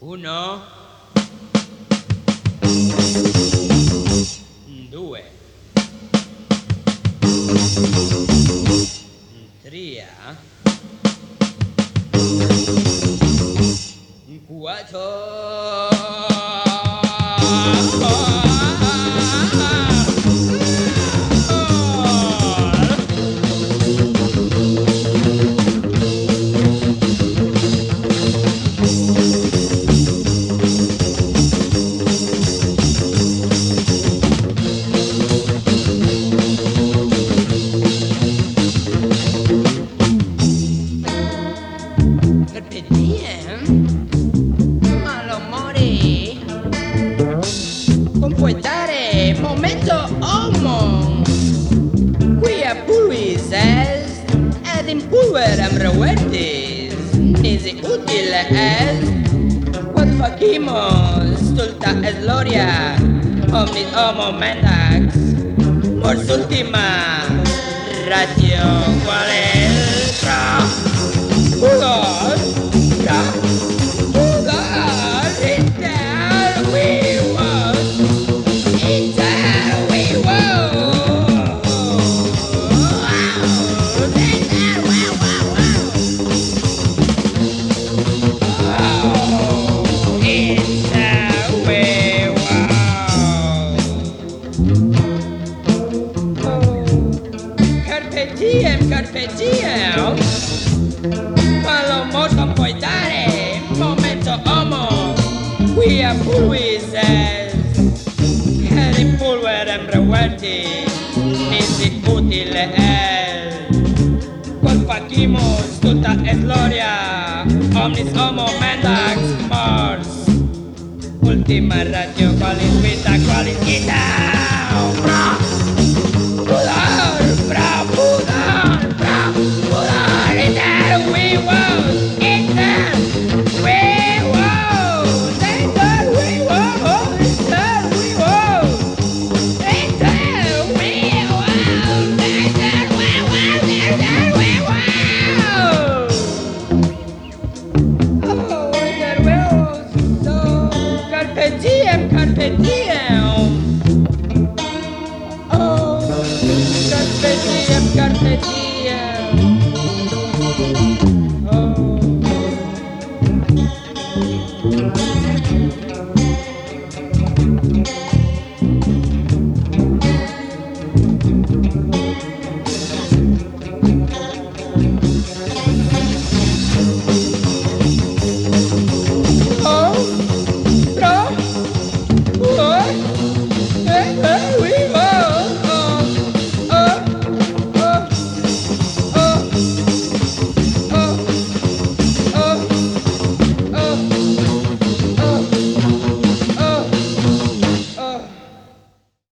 Uno. Due. Tre. Quattro. ascoltare Momento Homo. Qui a Pulvis est ad in am revertis Nisi utile est Quod facimos stulta est gloria Omnis homo mendax Mors ultima ratio quale Carpe diem, carpe diem. Palomos compoitare, momento homo, quia pulvis est. Heri pulverem reverti, nisi utile. Quod facimus tuta et gloria, omnis homo mendax mors. Ultima ratio qualis vita. diem. Oh, carpe diem, carpe diem.